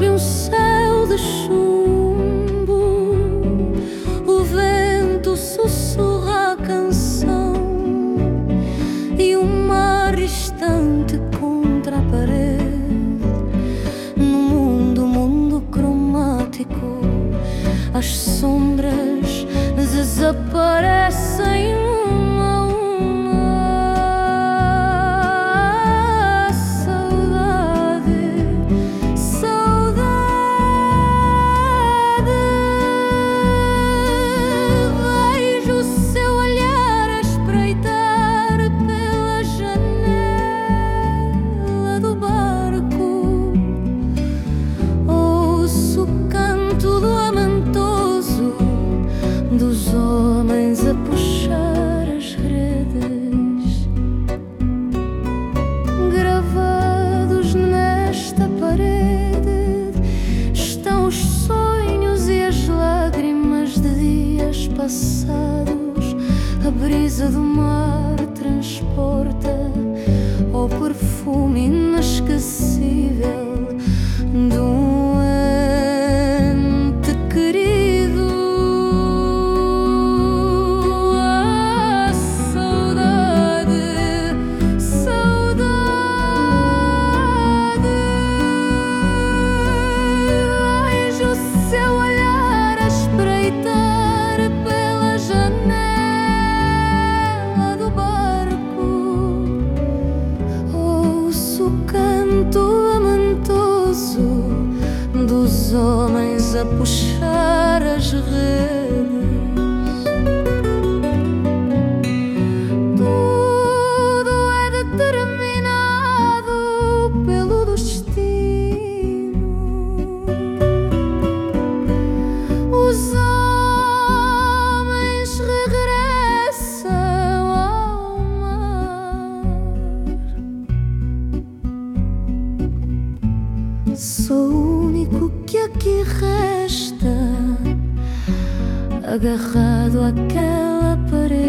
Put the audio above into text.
sob um céu de chumbo. O vento sussurra a canção e o mar estante contra a parede. No mundo, mundo cromático, as sombras. brisa do mar transporta, o perfume inesquecível. os homens a puxar as redes. Tudo é determinado pelo destino. Os homens regressam ao mar. Sou que resta agarrado àquela parede.